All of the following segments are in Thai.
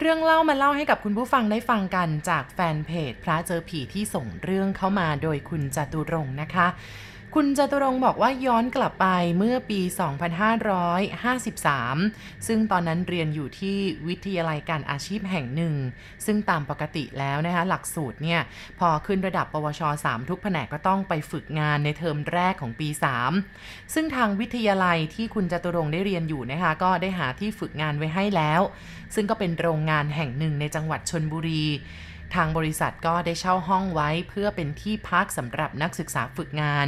เรื่องเล่ามาเล่าให้กับคุณผู้ฟังได้ฟังกันจากแฟนเพจ พระเจอผีที่ส่งเรื่องเข้ามาโดยคุณจตุรงค์นะคะ คุณจตุรงบอกว่าย้อนกลับไปเมื่อปี 2553 ซึ่งตอนนั้นเรียนอยู่ที่วิทยาลัยการอาชีพแห่งหนึ่ง ซึ่งตามปกติแล้วนะคะหลักสูตรเนี่ย พอขึ้นระดับปวช 3 ทุกแผนกก็ต้องไปฝึกงานในเทอมแรกของปี 3 ซึ่งทางวิทยาลัยที่คุณจตุรงได้เรียนอยู่นะคะก็ได้หาที่ฝึกงานไว้ให้แล้ว ซึ่งก็เป็นโรงงานแห่งหนึ่งในจังหวัดชนบุรี ทางบริษัทก็ได้เช่าห้องไว้เพื่อเป็นที่พักสำหรับนักศึกษาฝึกงาน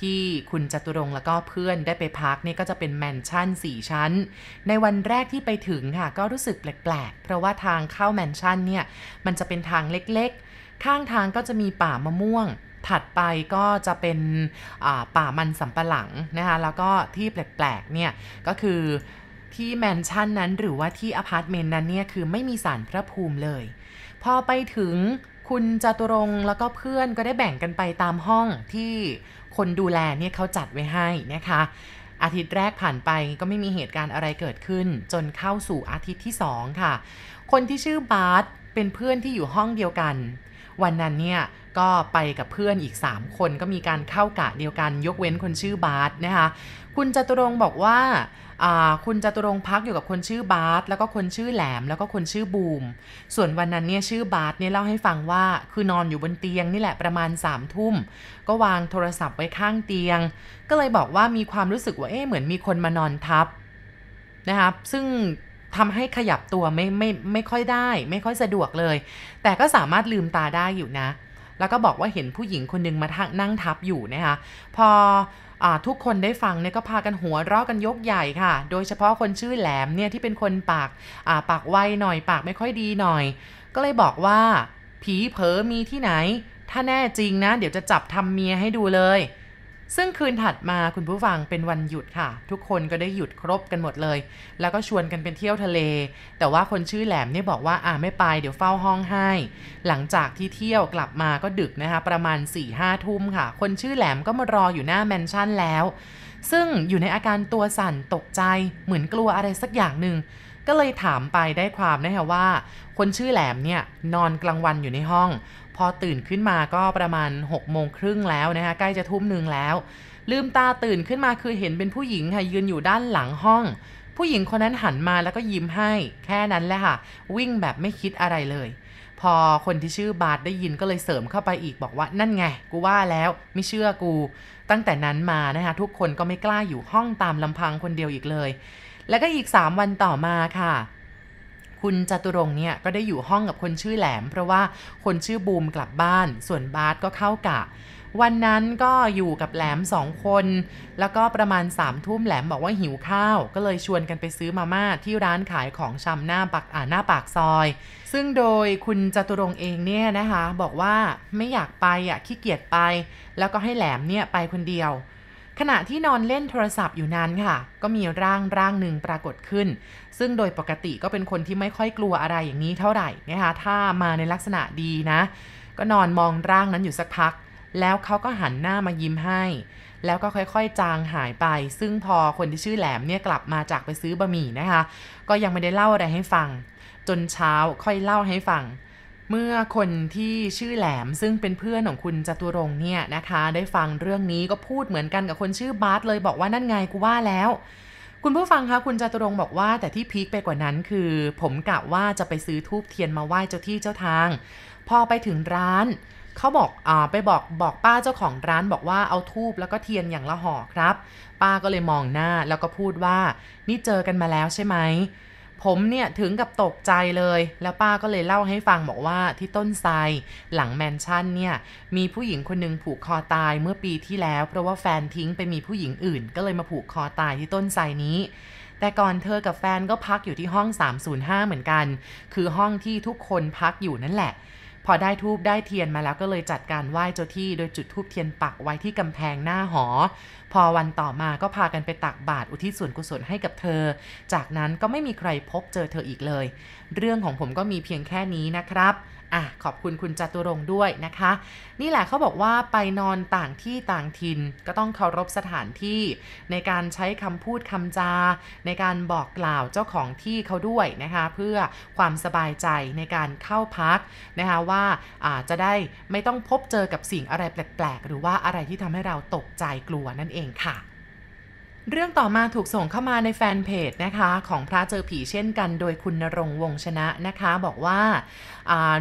ที่คุณจตุรงค์แล้วก็เพื่อนได้ไปพักนี่ก็จะเป็นแมนชั่น 4 ชั้น ในวันแรกที่ไปถึงค่ะ ก็รู้สึกแปลกๆ เพราะว่าทางเข้าแมนชั่นเนี่ย มันจะเป็นทางเล็กๆ ข้างทางก็จะมีป่ามะม่วงถัดไปก็จะเป็นป่ามันสำปะหลังนะคะแล้วก็ที่แปลกๆเนี่ยก็คือที่แมนชั่นนั้นหรือว่าที่อพาร์ตเมนต์นั้นเนี่ยคือไม่มีศาลพระภูมิเลย พอไปถึงคุณจตุรงแล้วก็เพื่อนก็ได้แบ่งกันไปตามห้องที่คนดูแลเนี่ยเขาจัดไว้ให้นะคะ อาทิตย์แรกผ่านไปก็ไม่มีเหตุการณ์อะไรเกิดขึ้น จนเข้าสู่อาทิตย์ที่ 2 ค่ะ คนที่ชื่อบาร์สเป็นเพื่อนที่อยู่ห้องเดียวกัน วันนั้นเนี่ยก็ไปกับเพื่อนอีก 3 คนก็มีการเข้ากะเดียวกันยกเว้นคนชื่อบาร์สนะคะคุณจตุรงบอกว่าคุณจตุรงพักอยู่กับคนชื่อบาร์สแล้วก็คนชื่อแหลมแล้วก็คนชื่อบูม ส่วนวันนั้นเนี่ยชื่อบาร์สเนี่ยเล่าให้ฟังว่าคือนอนอยู่บนเตียงนี่แหละประมาณสามทุ่ม ก็วางโทรศัพท์ไว้ข้างเตียง ก็เลยบอกว่ามีความรู้สึกว่าเอ๊ะเหมือนมีคนมานอนทับนะครับซึ่ง ทำให้ขยับตัวไม่ไม่ไม่ค่อยได้ ไม่ค่อยสะดวกเลย แต่ก็สามารถลืมตาได้อยู่นะ แล้วก็บอกว่าเห็นผู้หญิงคนหนึ่งมาทักนั่งทับอยู่นะคะพออทุกคนได้ฟังเนี่ยก็พากันหัวเราะกันยกใหญ่ค่ะ โดยเฉพาะคนชื่อแหลมเนี่ยที่เป็นคนปากาปากไวหน่อยปากไม่ค่อยดีหน่อย ก็เลยบอกว่า ผีเผลอมีที่ไหน ถ้าแน่จริงนะ เดี๋ยวจะจับทำเมียให้ดูเลย ซึ่งคืนถัดมาคุณผู้ฟังเป็นวันหยุดค่ะ ทุกคนก็ได้หยุดครบกันหมดเลย แล้วก็ชวนกันเป็นเที่ยวทะเล แต่ว่าคนชื่อแหลมเนี่ยบอกว่าอ่าไม่ไปเดี๋ยวเฝ้าห้องให้ หลังจากที่เที่ยวกลับมาก็ดึกนะคะ ประมาณ4ี่ห้าทุ่มค่ะ คนชื่อแหลมก็มารออยู่หน้าแมนชั่นแล้ว ซึ่งอยู่ในอาการตัวสั่นตกใจเหมือนกลัวอะไรสักอย่างหนึ่งก็เลยถามไปได้ความนะคะว่า คนชื่อแหลมเนี่ยนอนกลางวันอยู่ในห้อง พอตื่นขึ้นมาก็ประมาณ6กโมงครึ่งแล้วนะคะใกล้จะทุ่มหนึ่งแล้ว ลืมตาตื่นขึ้นมาคือเห็นเป็นผู้หญิงค่ะยืนอยู่ด้านหลังห้อง ผู้หญิงคนนั้นหันมาแล้วก็ยิ้มให้ แค่นั้นแหละค่ะ วิ่งแบบไม่คิดอะไรเลย พอคนที่ชื่อบาทได้ยินก็เลยเสริมเข้าไปอีกบอกว่านั่นไง กูว่าแล้วไม่เชื่อกู ตั้งแต่นั้นมานะคะทุกคนก็ไม่กล้าอยู่ห้องตามลำพังคนเดียวอีกเลย แล้วก็อีก 3 วันต่อมาค่ะคุณจตุรงเนี่ยก็ได้อยู่ห้องกับคนชื่อแหลม เพราะว่าคนชื่อบูมกลับบ้าน ส่วนบาสก็เข้ากะ วันนั้นก็อยู่กับแหลมสองคน แล้วก็ประมาณ3ามทุ่มแหลมบอกว่าหิวข้าว ก็เลยชวนกันไปซื้อมาม่าที่ร้านขายของชำหน้าปากอ่าหน้าปากซอย ซึ่งโดยคุณจตุรงเองเนี่ยนะคะ บอกว่าไม่อยากไปอะขี้เกียจไป แล้วก็ให้แหลมเนี่ยไปคนเดียว ขณะที่นอนเล่นโทรศัพท์อยู่นั้นค่ะ ก็มีร่างร่างหนึ่งปรากฏขึ้น ซึ่งโดยปกติก็เป็นคนที่ไม่ค่อยกลัวอะไรอย่างนี้เท่าไหร่นะคะถ้ามาในลักษณะดีนะ ก็นอนมองร่างนั้นอยู่สักพัก แล้วเขาก็หันหน้ามายิ้มให้ แล้วก็ค่อยๆ จางหายไป ซึ่งพอคนที่ชื่อแหลมเนี่ยกลับมาจากไปซื้อบะหมี่นะคะ ก็ยังไม่ได้เล่าอะไรให้ฟัง จนเช้าค่อยเล่าให้ฟัง เมื่อคนที่ชื่อแหลมซึ่งเป็นเพื่อนของคุณจตุรงเนี่ยนะคะ ได้ฟังเรื่องนี้ก็พูดเหมือนกันกับคนชื่อบาสเลยบอกว่านั่นไงกูว่าแล้วคุณผู้ฟังคะคุณจตุรงบอกว่าแต่ที่พีคไปกว่านั้นคือ ผมกะว่าจะไปซื้อทูบเทียนมาไหว้เจ้าที่เจ้าทาง พอไปถึงร้าน เขาบอกอ่าไปบอกบอกป้าเจ้าของร้านบอกว่าเอาทูบแล้วก็เทียนอย่างละห่อครับ ป้าก็เลยมองหน้าแล้วก็พูดว่า นี่เจอกันมาแล้วใช่ไหมผมเนี่ยถึงกับตกใจเลย แล้วป้าก็เลยเล่าให้ฟังบอกว่าที่ต้นไทรหลังแมนชั่นเนี่ยมีผู้หญิงคนหนึงผูกคอตายเมื่อปีที่แล้ว เพราะว่าแฟนทิ้งไปมีผู้หญิงอื่น ก็เลยมาผูกคอตายที่ต้นไทรนี้ แต่ก่อนเธอกับแฟนก็พักอยู่ที่ห้อง 305 เหมือนกัน คือห้องที่ทุกคนพักอยู่นั่นแหละ พอได้ทูบได้เทียนมาแล้วก็เลยจัดการไหว้เจ้าที่โดยจุดทูบเทียนปักไว้ที่กำแพงหน้าหอ พอวันต่อมาก็พากันไปตักบาตรอุทิศส่วนกุศลให้กับเธอ จากนั้นก็ไม่มีใครพบเจอเธออีกเลย เรื่องของผมก็มีเพียงแค่นี้นะครับ อะขอบคุณคุณจตุรงค์ด้วยนะคะ นี่แหละเขาบอกว่าไปนอนต่างที่ต่างถิ่นก็ต้องเคารพสถานที่ ในการใช้คำพูดคำจา ในการบอกกล่าวเจ้าของที่เขาด้วยนะคะ เพื่อความสบายใจในการเข้าพักนะคะว่าอาจะได้ไม่ต้องพบเจอกับสิ่งอะไรแปลกๆ หรือว่าอะไรที่ทำให้เราตกใจกลัวนั่นเองค่ะ เรื่องต่อมาถูกส่งเข้ามาในแฟนเพจนะคะของพระเจอผีเช่นกัน โดยคุณนรงวงชนะนะคะบอกว่า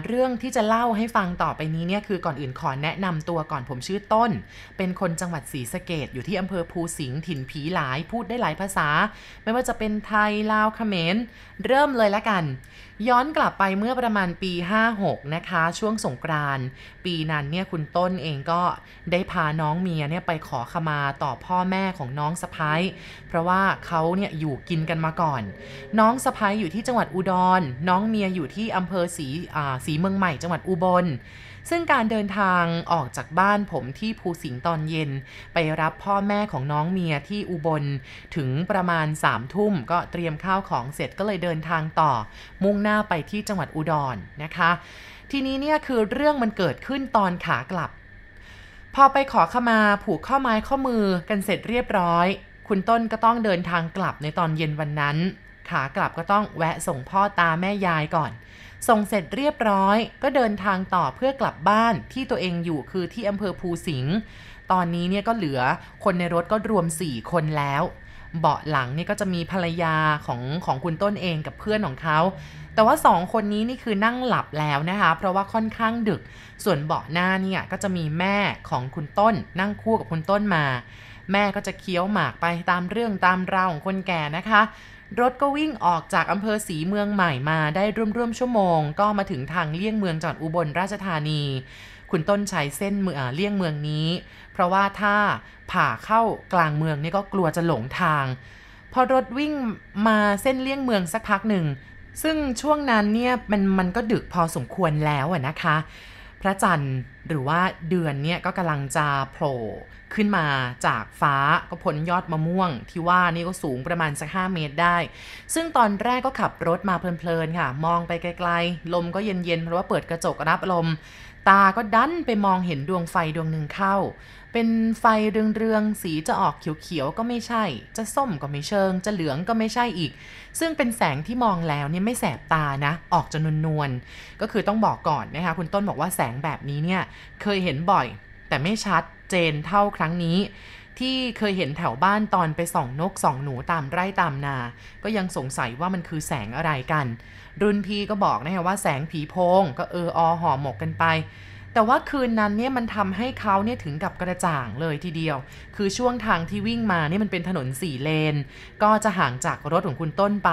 เรื่องที่จะเล่าให้ฟังต่อไปนี้เนี่ยคือก่อนอื่นขอแนะนำตัวก่อนผมชื่อต้น เป็นคนจังหวัดศรีสะเกดอยู่ที่อำเภอภูสิงห์ถิ่นผีหลายพูดได้หลายภาษา ไม่ว่าจะเป็นไทยลาวเขมรเริ่มเลยละกัน ย้อนกลับไปเมื่อประมาณปี 56 นะคะ ช่วงสงกรานปีนั้นเนี่ยคุณต้นเองก็ได้พาน้องเมียเนี่ยไปขอขมาต่อพ่อแม่ของน้องสะพ้ายเพราะว่าเขาเนี่ยอยู่กินกันมาก่อน น้องสะพ้ายอยู่ที่จังหวัดอุดร น้องเมียอยู่ที่อำเภอศรีสีเมืองใหม่จังหวัดอุบลซึ่งการเดินทางออกจากบ้านผมที่ภูสิงห์ตอนเย็น ไปรับพ่อแม่ของน้องเมียที่อุบลถึงประมาณสามทุ่มก็เตรียมข้าวของเสร็จก็เลยเดินทางต่อ มุ่งหน้าไปที่จังหวัดอุดรนะคะ ทีนี้เนี่ยคือเรื่องมันเกิดขึ้นตอนขากลับ พอไปขอขมาผูกข้อไม้ข้อมือกันเสร็จเรียบร้อย คุณต้นก็ต้องเดินทางกลับในตอนเย็นวันนั้น ขากลับก็ต้องแวะส่งพ่อตาแม่ยายก่อน ส่งเสร็จเรียบร้อย ก็เดินทางต่อเพื่อกลับบ้านที่ตัวเองอยู่คือที่อำเภอภูสิงห์ตอนนี้เนี่ยก็เหลือคนในรถก็รวม 4 คนแล้ว เบาะหลังนี่ก็จะมีภรรยาของของคุณต้นเองกับเพื่อนของเขา แต่ว่า2คนนี้นี่คือนั่งหลับแล้วนะคะ เพราะว่าค่อนข้างดึก ส่วนเบาะหน้าเนี่ยก็จะมีแม่ของคุณต้น นั่งคู่กับคุณต้นมา แม่ก็จะเคี้ยวหมากไปตามเรื่องตามราวของคนแก่นะคะ รถก็วิ่งออกจากอำเภอสีเมืองใหม่มาได้ร่วมๆชั่วโมง ก็มาถึงทางเลี่ยงเมืองจังหวัดอุบลราชธานี คุณต้นใช้เส้นเมืองเลี่ยงเมืองนี้ เพราะว่าถ้าผ่าเข้ากลางเมืองนี่ก็กลัวจะหลงทาง พอรถวิ่งมาเส้นเลี่ยงเมืองสักพักหนึ่ง ซึ่งช่วงนั้นเนี่ยมันมันก็ดึกพอสมควรแล้วนะคะ พระจันทร์หรือว่าเดือนเนี่ยก็กำลังจะโผล่ขึ้นมาจากฟ้าก็พ้นยอดมะม่วง ที่ว่านี่ก็สูงประมาณสัก 5 เมตรได้ ซึ่งตอนแรกก็ขับรถมาเพลินๆค่ะ มองไปไกลๆ ลมก็เย็นๆ เพราะว่าเปิดกระจกรับลม ตาก็ดันไปมองเห็นดวงไฟดวงหนึ่งเข้า เป็นไฟเรืองๆ สีจะออกเขียวๆ ก็ไม่ใช่ จะส้มก็ไม่เชิง จะเหลืองก็ไม่ใช่อีก ซึ่งเป็นแสงที่มองแล้วเนี่ยไม่แสบตานะ ออกจะนวลๆ ก็คือต้องบอกก่อนนะคะ คุณต้นบอกว่าแสงแบบนี้เนี่ยเคยเห็นบ่อย แต่ไม่ชัดเจนเท่าครั้งนี้ที่เคยเห็นแถวบ้านตอนไปส่องนกส่องหนูตามไร่ตามนา ก็ยังสงสัยว่ามันคือแสงอะไรกัน รุ่นพี่ก็บอกนะฮะว่าแสงผีโพงก็เอออห่อหมกกันไป แต่ว่าคืนนั้นเนี่ยมันทำให้เขาเนี่ยถึงกับกระจ่างเลยทีเดียว คือช่วงทางที่วิ่งมาเนี่ยมันเป็นถนนสี่เลน ก็จะห่างจากรถของคุณต้นไป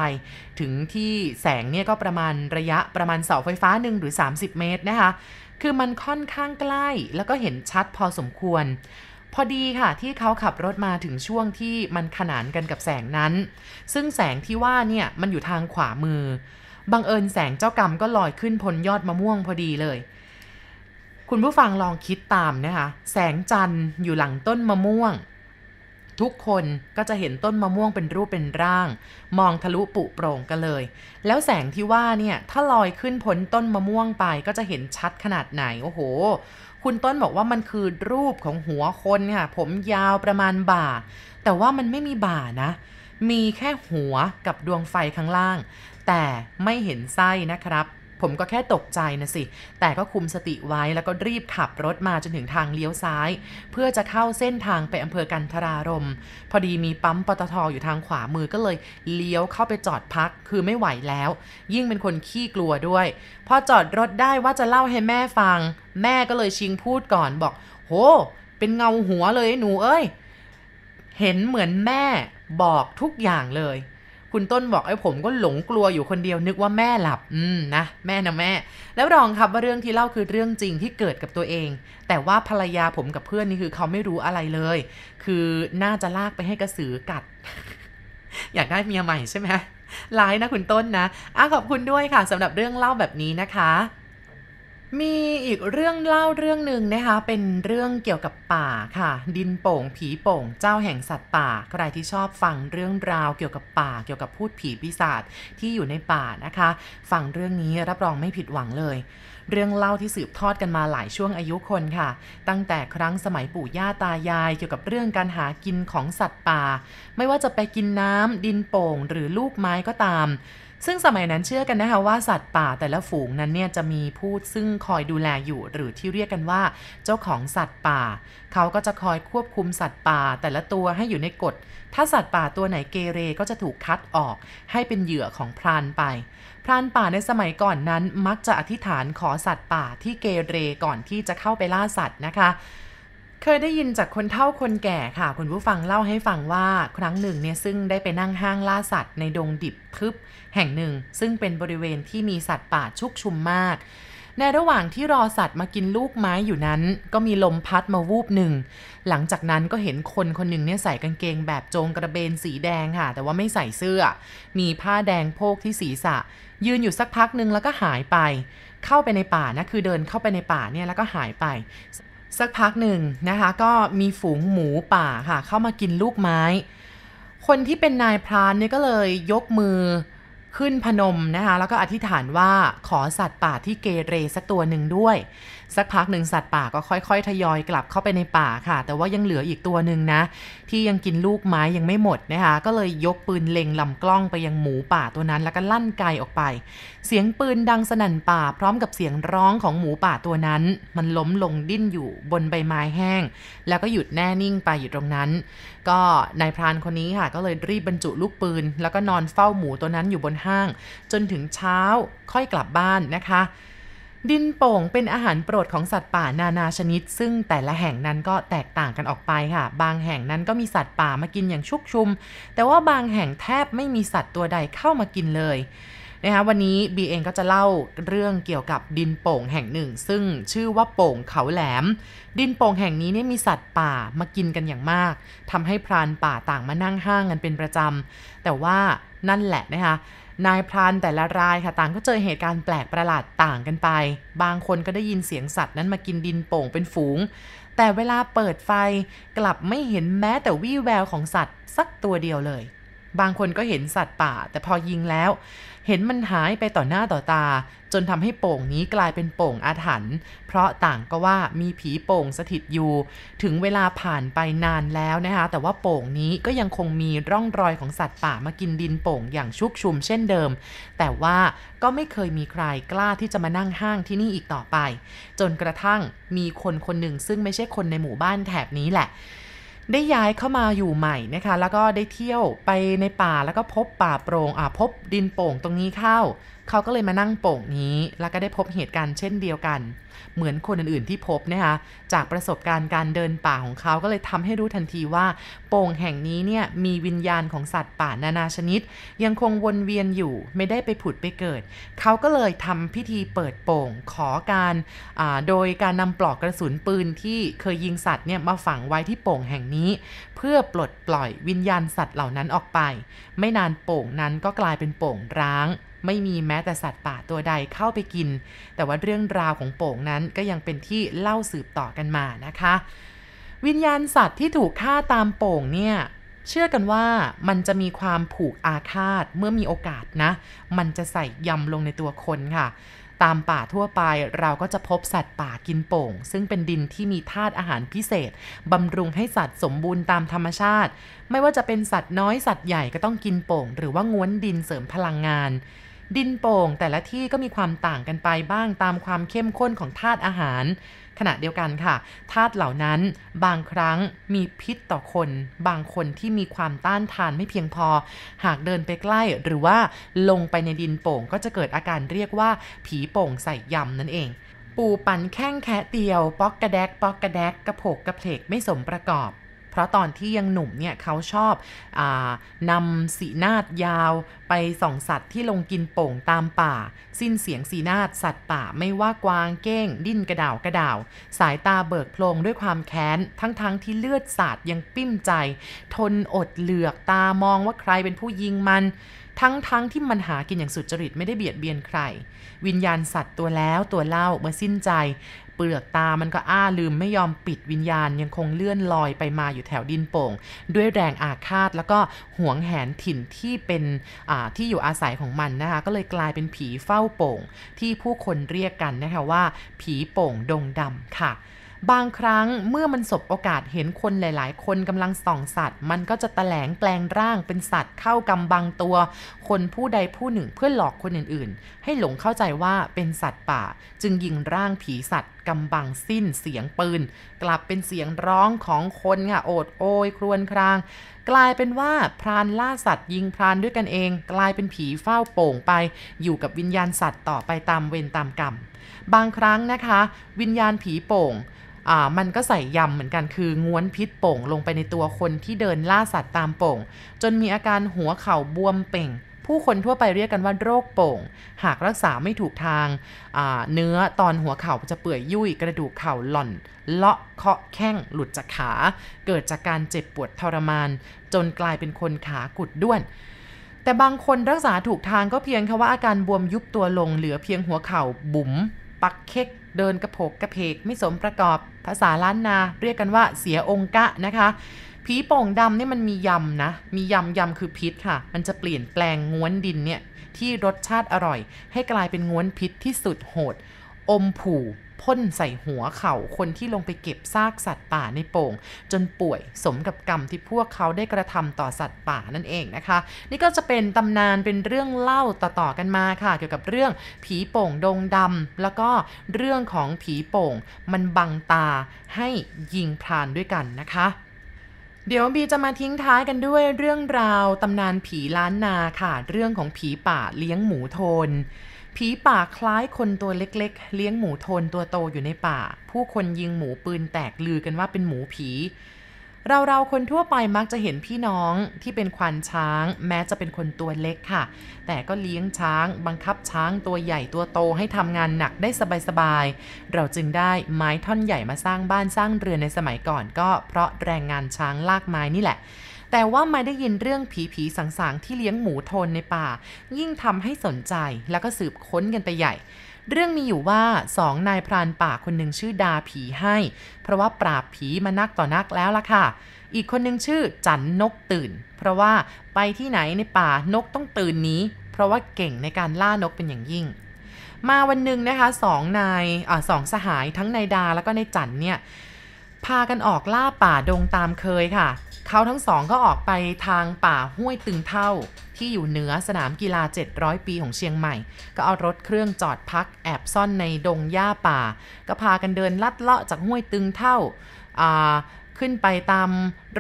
ถึงที่แสงเนี่ยก็ประมาณระยะประมาณเสาไฟฟ้าหนึ่งหรือ 30 เมตรนะคะคือมันค่อนข้างใกล้แล้วก็เห็นชัดพอสมควร พอดีค่ะที่เขาขับรถมาถึงช่วงที่มันขนานกันกับแสงนั้น ซึ่งแสงที่ว่าเนี่ยมันอยู่ทางขวามือ บังเอิญแสงเจ้ากรรมก็ลอยขึ้นพ้นยอดมะม่วงพอดีเลย คุณผู้ฟังลองคิดตามนะคะ แสงจันทร์อยู่หลังต้นมะม่วง ทุกคนก็จะเห็นต้นมะม่วงเป็นรูปเป็นร่าง มองทะลุปุโปร่งกันเลย แล้วแสงที่ว่าเนี่ยถ้าลอยขึ้นพ้นต้นมะม่วงไปก็จะเห็นชัดขนาดไหนโอ้โหคุณต้นบอกว่ามันคือรูปของหัวคนค่ะ ผมยาวประมาณบ่า แต่ว่ามันไม่มีบ่านะ มีแค่หัวกับดวงไฟข้างล่าง แต่ไม่เห็นไส้นะครับ ผมก็แค่ตกใจนะสิ แต่ก็คุมสติไว้แล้วก็รีบขับรถมาจนถึงทางเลี้ยวซ้าย เพื่อจะเข้าเส้นทางไปอำเภอกันทรารม พอดีมีปั๊มปตทอยู่ทางขวามือก็เลยเลี้ยวเข้าไปจอดพักคือไม่ไหวแล้ว ยิ่งเป็นคนขี้กลัวด้วย พอจอดรถได้ว่าจะเล่าให้แม่ฟัง แม่ก็เลยชิงพูดก่อนบอก โห เป็นเงาหัวเลยหนูเอ้ย เห็นเหมือนแม่บอกทุกอย่างเลย คุณต้นบอกไอ้ผมก็หลงกลัวอยู่คนเดียวนึกว่าแม่หลับ อืมนะแม่นะแม่ แล้วรองครับว่าเรื่องที่เล่าคือเรื่องจริงที่เกิดกับตัวเอง แต่ว่าภรรยาผมกับเพื่อนนี่คือเขาไม่รู้อะไรเลย คือน่าจะลากไปให้กระสือกัด อยากได้เมียใหม่ใช่ไหมร้ายนะคุณต้นนะอะขอบคุณด้วยค่ะสำหรับเรื่องเล่าแบบนี้นะคะ มีอีกเรื่องเล่าเรื่องหนึ่งนะคะ เป็นเรื่องเกี่ยวกับป่าค่ะ ดินโป่งผีโป่ง เจ้าแห่งสัตว์ป่า ใครที่ชอบฟังเรื่องราวเกี่ยวกับป่า เกี่ยวกับพูดผีปีศาจที่อยู่ในป่านะคะ ฟังเรื่องนี้รับรองไม่ผิดหวังเลย เรื่องเล่าที่สืบทอดกันมาหลายช่วงอายุคนค่ะ ตั้งแต่ครั้งสมัยปู่ย่าตายาย เกี่ยวกับเรื่องการหากินของสัตว์ป่า ไม่ว่าจะไปกินน้ำดินโป่ง หรือลูกไม้ก็ตาม ซึ่งสมัยนั้นเชื่อกันนะคะว่าสัตว์ป่าแต่ละฝูงนั้นเนี่ยจะมีผู้ซึ่งคอยดูแลอยู่ หรือที่เรียกกันว่า เจ้าของสัตว์ป่า เขาก็จะคอยควบคุมสัตว์ป่าแต่ละตัวให้อยู่ในกฎ ถ้าสัตว์ป่าตัวไหนเกเรก็จะถูกคัดออก ให้เป็นเหยื่อของพรานไป พรานป่าในสมัยก่อนนั้นมักจะอธิษฐานขอสัตว์ป่าที่เกเรก่อนที่จะเข้าไปล่าสัตว์นะคะ เคยได้ยินจากคนเฒ่าคนแก่ค่ะ คุณผู้ฟังเล่าให้ฟังว่าครั้งหนึ่งเนี่ยซึ่งได้ไปนั่งห้างล่าสัตว์ในดงดิบทึบ แห่งหนึ่ง ซึ่งเป็นบริเวณที่มีสัตว์ป่าชุกชุมมาก ในระหว่างที่รอสัตว์มากินลูกไม้อยู่นั้น ก็มีลมพัดมาวูบหนึ่ง หลังจากนั้นก็เห็นคนคนหนึ่งเนี่ยใส่กางเกงแบบโจงกระเบนสีแดงค่ะ แต่ว่าไม่ใส่เสื้อ มีผ้าแดงโพกที่ศีรษะ ยืนอยู่สักพักหนึ่งแล้วก็หายไป เข้าไปในป่านะคือเดินเข้าไปในป่าเนี่ยแล้วก็หายไป สักพักหนึ่งนะคะ ก็มีฝูงหมูป่าค่ะ เข้ามากินลูกไม้ คนที่เป็นนายพรานเนี่ยก็เลยยกมือขึ้นพนมนะคะ แล้วก็อธิษฐานว่าขอสัตว์ป่าที่เกเรสักตัวหนึ่งด้วย สักพักหนึ่งสัตว์ป่าก็ค่อยๆ ทยอยกลับเข้าไปในป่าค่ะ แต่ว่ายังเหลืออีกตัวหนึ่งนะ ที่ยังกินลูกไม้ยังไม่หมดนะคะก็เลยยกปืนเล็งลำกล้องไปยังหมูป่าตัวนั้น แล้วก็ลั่นไกออกไป เสียงปืนดังสนั่นป่า พร้อมกับเสียงร้องของหมูป่าตัวนั้น มันล้มลงดิ้นอยู่บนใบไม้แห้ง แล้วก็หยุดแน่นิ่งไปอยู่ตรงนั้น ก็นายพรานคนนี้ค่ะ ก็เลยรีบบรรจุลูกปืน แล้วก็นอนเฝ้าหมูตัวนั้นอยู่บนห้าง จนถึงเช้าค่อยกลับบ้านนะคะ ดินโป่งเป็นอาหารโปรดของสัตว์ป่านานาชนิด ซึ่งแต่ละแห่งนั้นก็แตกต่างกันออกไปค่ะ บางแห่งนั้นก็มีสัตว์ป่ามากินอย่างชุกชุม แต่ว่าบางแห่งแทบไม่มีสัตว์ตัวใดเข้ามากินเลย นะคะวันนี้บีเองก็จะเล่าเรื่องเกี่ยวกับดินโป่งแห่งหนึ่ง ซึ่งชื่อว่าโป่งเขาแหลม ดินโป่งแห่งนี้เนี่ยมีสัตว์ป่ามากินกันอย่างมากทำให้พรานป่าต่างมานั่งห้างกันเป็นประจำแต่ว่านั่นแหละนะคะนายพรานแต่ละรายค่ะต่างก็เจอเหตุการณ์แปลกประหลาดต่างกันไป บางคนก็ได้ยินเสียงสัตว์นั้นมากินดินโป่งเป็นฝูง แต่เวลาเปิดไฟกลับไม่เห็นแม้แต่วี่แววของสัตว์สักตัวเดียวเลย บางคนก็เห็นสัตว์ป่า แต่พอยิงแล้ว เห็นมันหายไปต่อหน้าต่อตา จนทำให้โป่งนี้กลายเป็นโป่งอาถรรพ์เพราะต่างก็ว่ามีผีโป่งสถิตอยู่ ถึงเวลาผ่านไปนานแล้วนะคะ แต่ว่าโป่งนี้ก็ยังคงมีร่องรอยของสัตว์ป่ามากินดินโป่งอย่างชุกชุมเช่นเดิม แต่ว่าก็ไม่เคยมีใครกล้าที่จะมานั่งห้างที่นี่อีกต่อไป จนกระทั่งมีคนคนหนึ่งซึ่งไม่ใช่คนในหมู่บ้านแถบนี้แหละ ได้ย้ายเข้ามาอยู่ใหม่นะคะ แล้วก็ได้เที่ยวไปในป่าแล้วก็พบป่าโปรง่งอ่าพบดินโป่งตรงนี้เข้า เขาก็เลยมานั่งโป่งนี้ แล้วก็ได้พบเหตุการณ์เช่นเดียวกัน เหมือนคนอื่นๆที่พบนะคะจากประสบการณ์การเดินป่าของเขาก็เลยทำให้รู้ทันทีว่า โป่งแห่งนี้เนี่ยมีวิญญาณของสัตว์ป่านานาชนิด ยังคงวนเวียนอยู่ไม่ได้ไปผุดไปเกิด เขาก็เลยทำพิธีเปิดโป่งขอการโดยการนำปลอกกระสุนปืนที่เคยยิงสัตว์เนี่ยมาฝังไว้ที่โป่งแห่งนี้ เพื่อปลดปล่อยวิญญาณสัตว์เหล่านั้นออกไป ไม่นานโป่งนั้นก็กลายเป็นโป่งร้างไม่มีแม้แต่สัตว์ป่าตัวใดเข้าไปกิน แต่ว่าเรื่องราวของโป่งนั้นก็ยังเป็นที่เล่าสืบต่อกันมานะคะ วิญญาณสัตว์ที่ถูกฆ่าตามโป่งเนี่ยเชื่อกันว่ามันจะมีความผูกอาฆาตเมื่อมีโอกาสนะ มันจะใส่ยำลงในตัวคนค่ะ ตามป่าทั่วไปเราก็จะพบสัตว์ป่ากินโป่ง ซึ่งเป็นดินที่มีธาตุอาหารพิเศษบำรุงให้สัตว์สมบูรณ์ตามธรรมชาติ ไม่ว่าจะเป็นสัตว์น้อยสัตว์ใหญ่ก็ต้องกินโป่ง หรือว่าง้วนดินเสริมพลังงาน ดินโป่งแต่ละที่ก็มีความต่างกันไปบ้างตามความเข้มข้นของธาตุอาหาร ขณะเดียวกันค่ะธาตุเหล่านั้นบางครั้งมีพิษต่อคน บางคนที่มีความต้านทานไม่เพียงพอ หากเดินไปใกล้หรือว่าลงไปในดินโป่งก็จะเกิดอาการเรียกว่า ผีโป่งใส่ยำนั่นเองปูปั่นแข้งแคะเตียว ป๊อกกระแดก ป๊อกกระแดก กระโผกกระเพลกไม่สมประกอบ เพราะตอนที่ยังหนุ่มเนี่ยเขาชอบอนำสีนาดยาวไปส่องสัตว์ที่ลงกินโป่งตามป่า สิ้นเสียงสีนาดสัตว์ป่าไม่ว่ากวางเก้ง ดิ้นกระดาวกระดาว สายตาเบิกโพลงด้วยความแค้น ทั้งๆทที่เลือดสาดยังปิ้มใจ ทนอดเหลือกตามองว่าใครเป็นผู้ยิงมัน ทั้งๆทที่มันหากินอย่างสุจริตไม่ได้เบียดเบียนใคร วิญญาณสัตว์ตัวแล้วตัวเล่าเมื่อสิ้นใจ เปลือกตามันก็อ้าลืมไม่ยอมปิดวิญญาณยังคงเลื่อนลอยไปมาอยู่แถวดินโป่ง ด้วยแรงอาฆาตแล้วก็หวงแหนถิ่นที่เป็นที่อยู่อาศัยของมันนะคะ ก็เลยกลายเป็นผีเฝ้าโป่ง ที่ผู้คนเรียกกันนะคะว่า ผีโป่งดงดำค่ะ บางครั้งเมื่อมันสบโอกาสเห็นคนหลาย ๆ คนกำลังส่องสัตว์ มันก็จะตะแถลงแปลงร่างเป็นสัตว์เข้ากำบังตัว คนผู้ใดผู้หนึ่งเพื่อหลอกคนอื่น ๆ ให้หลงเข้าใจว่าเป็นสัตว์ป่า จึงยิงร่างผีสัตว์กำบังสิ้นเสียงปืน กลับเป็นเสียงร้องของคนค่ะโอดโอยครวญคราง กลายเป็นว่าพรานล่าสัตว์ยิงพรานด้วยกันเอง กลายเป็นผีเฝ้าโป่งไป อยู่กับวิญญาณสัตว์ต่อไปตามเวรตามกรรม บางครั้งนะคะ วิญญาณผีโป่ง อ่ามันก็ใส่ยำเหมือนกันคือง้วนพิษโป่งลงไปในตัวคนที่เดินล่าสัตว์ตามโป่ง จนมีอาการหัวเข่าบวมเป่ง ผู้คนทั่วไปเรียกกันว่าโรคโป่ง หากรักษาไม่ถูกทางเนื้อตอนหัวเข่าจะเปื่อยยุ่ยกระดูกเข่าหล่อนเลาะเคาะแข้งหลุดจากขา เกิดจากการเจ็บปวดทรมาน จนกลายเป็นคนขากุดด้วนแต่บางคนรักษาถูกทางก็เพียงแค่ว่าอาการบวมยุบตัวลงเหลือเพียงหัวเข่าบุ๋ม ปักเค็ก เดินกระโผกกระเพกไม่สมประกอบ ภาษาล้านนาเรียกกันว่าเสียองกะนะคะผีโป่งดำนี่มันมียำนะ มียำยำคือพิษค่ะ มันจะเปลี่ยนแปลงง้วนดินเนี่ยที่รสชาติอร่อย ให้กลายเป็นง้วนพิษที่สุดโหด อมผู พ่นใส่หัวเข่าคนที่ลงไปเก็บซากสัตว์ป่าในโป่ง จนป่วยสมกับกรรมที่พวกเขาได้กระทำต่อสัตว์ป่านั่นเองนะคะ นี่ก็จะเป็นตำนานเป็นเรื่องเล่าต่อๆกันมาค่ะ เกี่ยวกับเรื่องผีโป่งดงดำแล้วก็เรื่องของผีโป่งมันบังตาให้ยิงพรานด้วยกันนะคะ เดี๋ยวบีจะมาทิ้งท้ายกันด้วยเรื่องราวตำนานผีล้านนาค่ะ เรื่องของผีป่าเลี้ยงหมูโทน ผีป่าคล้ายคนตัวเล็กๆ เลี้ยงหมูโทนตัวโตอยู่ในป่า ผู้คนยิงหมูปืนแตกลือกันว่าเป็นหมูผี เราเราคนทั่วไปมักจะเห็นพี่น้องที่เป็นควานช้าง แม้จะเป็นคนตัวเล็กค่ะ แต่ก็เลี้ยงช้าง บังคับช้างตัวใหญ่ตัวโตให้ทำงานหนักได้สบายๆเราจึงได้ไม้ท่อนใหญ่มาสร้างบ้านสร้างเรือนในสมัยก่อน ก็เพราะแรงงานช้างลากไม้นี่แหละแต่ว่าไม่ได้ยินเรื่องผีผีสางๆ ที่เลี้ยงหมูโทนในป่า ยิ่งทำให้สนใจแล้วก็สืบค้นกันไปใหญ่ เรื่องมีอยู่ว่าสองนายพรานป่าคนหนึ่งชื่อดาผีให้ เพราะว่าปราบผีมานักต่อนักแล้วล่ะค่ะ อีกคนหนึ่งชื่อจันนกตื่น เพราะว่าไปที่ไหนในป่านกต้องตื่นนี้ เพราะว่าเก่งในการล่านกเป็นอย่างยิ่งมาวันหนึ่งนะคะสองนายอสองสหายทั้งนายดาแล้วก็นายจันเนี่ยพากันออกล่าป่าดงตามเคยค่ะ เขาทั้งสองก็ออกไปทางป่าห้วยตึงเท่า ที่อยู่เหนือสนามกีฬา 700 ปีของเชียงใหม่ ก็เอารถเครื่องจอดพักแอบซ่อนในดงหญ้าป่า ก็พากันเดินลัดเลาะจากห้วยตึงเท่าขึ้นไปตาม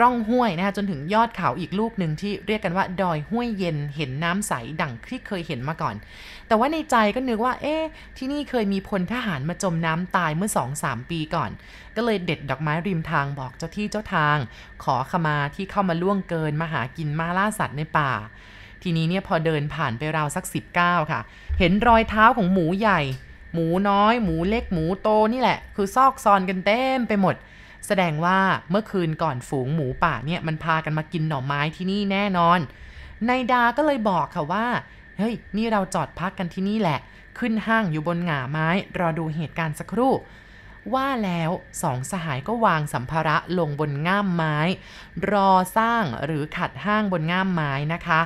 ร่องห้วยนะคะจนถึงยอดเขาอีกลูกหนึ่งที่เรียกกันว่า ดอยห้วยเย็นเห็นน้ำใสดั่งที่เคยเห็นมาก่อน แต่ว่าในใจก็นึกว่า เอ๊ะที่นี่เคยมีพลทหารมาจมน้ำตายเมื่อ 2-3 ปีก่อน ก็เลยเด็ดดอกไม้ริมทางบอกเจ้าที่เจ้าทาง ขอขมาที่เข้ามาล่วงเกินมาหากินมาล่าสัตว์ในป่า ทีนี้เนี่ยพอเดินผ่านไปราวสักสิบเก้าค่ะ เห็นรอยเท้าของหมูใหญ่ หมูน้อย หมูเล็ก หมูโตนี่แหละ คือซอกซอนกันเต็มไปหมด แสดงว่าเมื่อคืนก่อนฝูงหมูป่าเนี่ยมันพากันมากินหน่อไม้ที่นี่แน่นอน นายดาก็เลยบอกค่ะว่า เฮ้ย นี่เราจอดพักกันที่นี่แหละ ขึ้นห้างอยู่บนหง่าไม้ รอดูเหตุการณ์สักครู่ว่าแล้วสองสหายก็วางสัมภาระลงบนง่ามไม้ รอสร้างหรือขัดห้างบนง่ามไม้นะคะ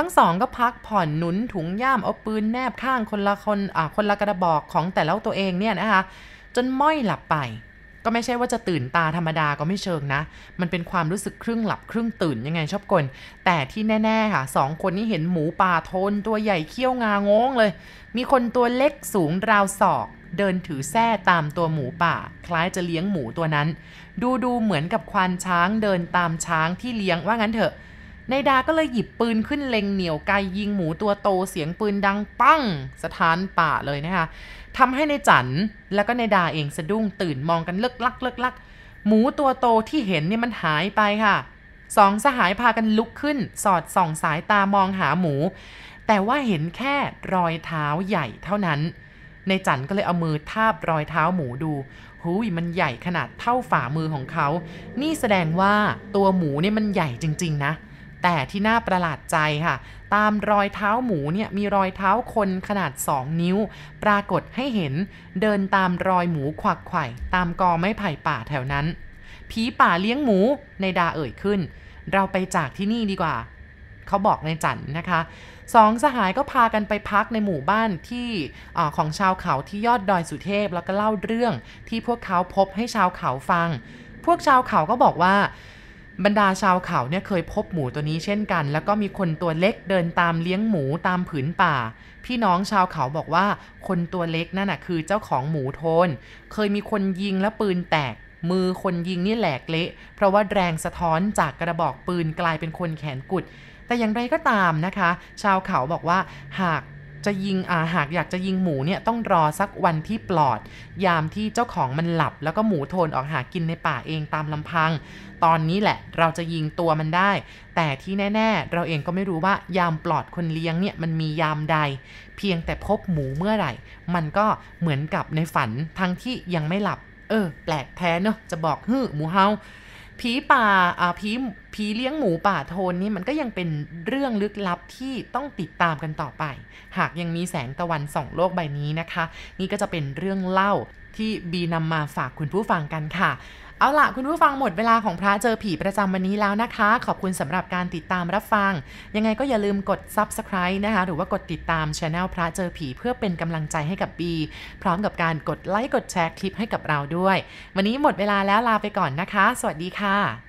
ทั้งสองก็พักผ่อนหนุนถุงย่ามเอาปืนแนบข้างคนละคนอ่าคนละกระบอกของแต่ละตัวเองเนี่ยนะคะ จนม้อยหลับไป ก็ไม่ใช่ว่าจะตื่นตาธรรมดาก็ไม่เชิงนะ มันเป็นความรู้สึกครึ่งหลับครึ่งตื่นยังไงชอบกล แต่ที่แน่ๆค่ะสองคนนี้เห็นหมูป่าโทนตัวใหญ่เขี้ยวงางงเลย มีคนตัวเล็กสูงราวศอกเดินถือแส้ตามตัวหมูป่า คล้ายจะเลี้ยงหมูตัวนั้น ดูดูเหมือนกับควานช้างเดินตามช้างที่เลี้ยงว่างั้นเถอะ นายดาก็เลยหยิบปืนขึ้นเล็งเหนียวไกยิงหมูตัวโตเสียงปืนดังปั้งสถานป่าเลยนะคะทำให้ในจันแล้วก็ในดาเองสะดุ้งตื่นมองกันเลิกลักเลิกลัก หมูตัวโตที่เห็นเนี่ยมันหายไปค่ะสองสหายพากันลุกขึ้น สอดส่องสายตามองหาหมู แต่ว่าเห็นแค่รอยเท้าใหญ่เท่านั้น ในจันก็เลยเอามือทาบรอยเท้าหมูดูหุยมันใหญ่ขนาดเท่าฝ่ามือของเขา นี่แสดงว่าตัวหมูเนี่ยมันใหญ่จริง ๆ นะ แต่ที่น่าประหลาดใจค่ะ ตามรอยเท้าหมูเนี่ยมีรอยเท้าคนขนาด 2 นิ้ว ปรากฏให้เห็นเดินตามรอยหมูขวักไข่ตามกอไม้ไผ่ป่าแถวนั้น ผีป่าเลี้ยงหมูในดาเอ่ยขึ้น เราไปจากที่นี่ดีกว่า เขาบอกในจันนะคะสองสหายก็พากันไปพักในหมู่บ้านที่อของชาวเขาที่ยอดดอยสุเทพแล้วก็เล่าเรื่องที่พวกเขาพบให้ชาวเขาฟัง พวกชาวเขาก็บอกว่า บรรดาชาวเขาเนี่ยเคยพบหมูตัวนี้เช่นกัน แล้วก็มีคนตัวเล็กเดินตามเลี้ยงหมูตามผืนป่า พี่น้องชาวเขาบอกว่าคนตัวเล็กนั่นน่ะคือเจ้าของหมูโทน เคยมีคนยิงและปืนแตก มือคนยิงนี่แหลกเละ เพราะว่าแรงสะท้อนจากกระบอกปืนกลายเป็นคนแขนกุด แต่อย่างไรก็ตามนะคะ ชาวเขาบอกว่าหากจะยิงอาหากอยากจะยิงหมูเนี่ยต้องรอสักวันที่ปลอด ยามที่เจ้าของมันหลับ แล้วก็หมูโทนออกหากินในป่าเองตามลำพัง ตอนนี้แหละเราจะยิงตัวมันได้ แต่ที่แน่ๆ เราเองก็ไม่รู้ว่ายามปลอดคนเลี้ยงเนี่ยมันมียามใด เพียงแต่พบหมูเมื่อไหร่ มันก็เหมือนกับในฝันทั้งที่ยังไม่หลับ เออ แปลกแท้เนอะจะบอกฮึหมูเฮาผีป่าอ่าผีผีเลี้ยงหมูป่าโทนนี่มันก็ยังเป็นเรื่องลึกลับที่ต้องติดตามกันต่อไป หากยังมีแสงตะวันส่องโลกใบนี้นะคะ นี่ก็จะเป็นเรื่องเล่าที่บีนำมาฝากคุณผู้ฟังกันค่ะ เอาล่ะคุณผู้ฟังหมดเวลาของพระเจอผีประจำวันนี้แล้วนะคะ ขอบคุณสำหรับการติดตามรับฟัง ยังไงก็อย่าลืมกด subscribe นะคะ หรือว่ากดติดตามช anel พระเจอผีเพื่อเป็นกำลังใจให้กับบีพร้อมกับการกดไลค์กดแชร์คลิปให้กับเราด้วย วันนี้หมดเวลาแล้วลาไปก่อนนะคะ สวัสดีค่ะ